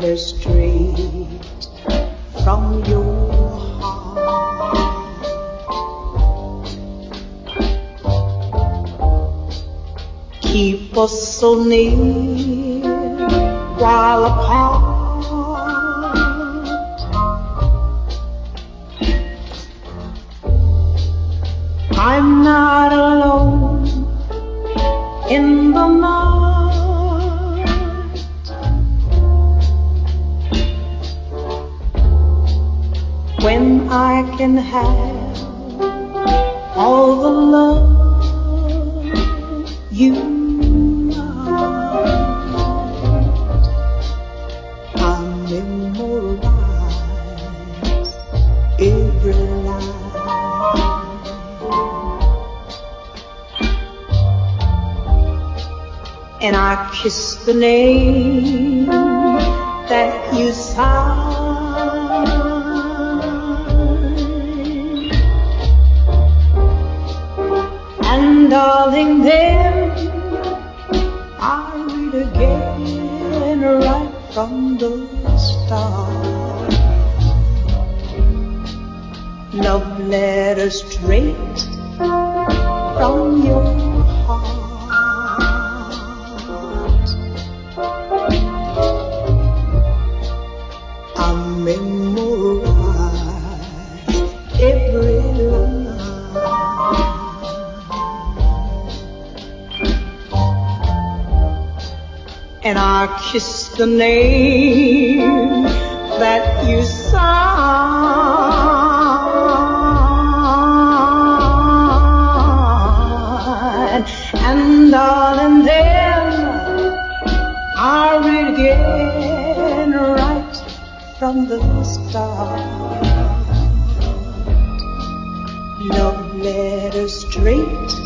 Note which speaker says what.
Speaker 1: straight from your heart. Keep us so near while apart. I'm not alone in the I can have all the love you write, I'll memorize every line. and I kiss the name that you sign. Darling, then I read again right from the start. Love letters straight from your And I kiss the name that you sign. And darling, then I read again right from the start. Love letter straight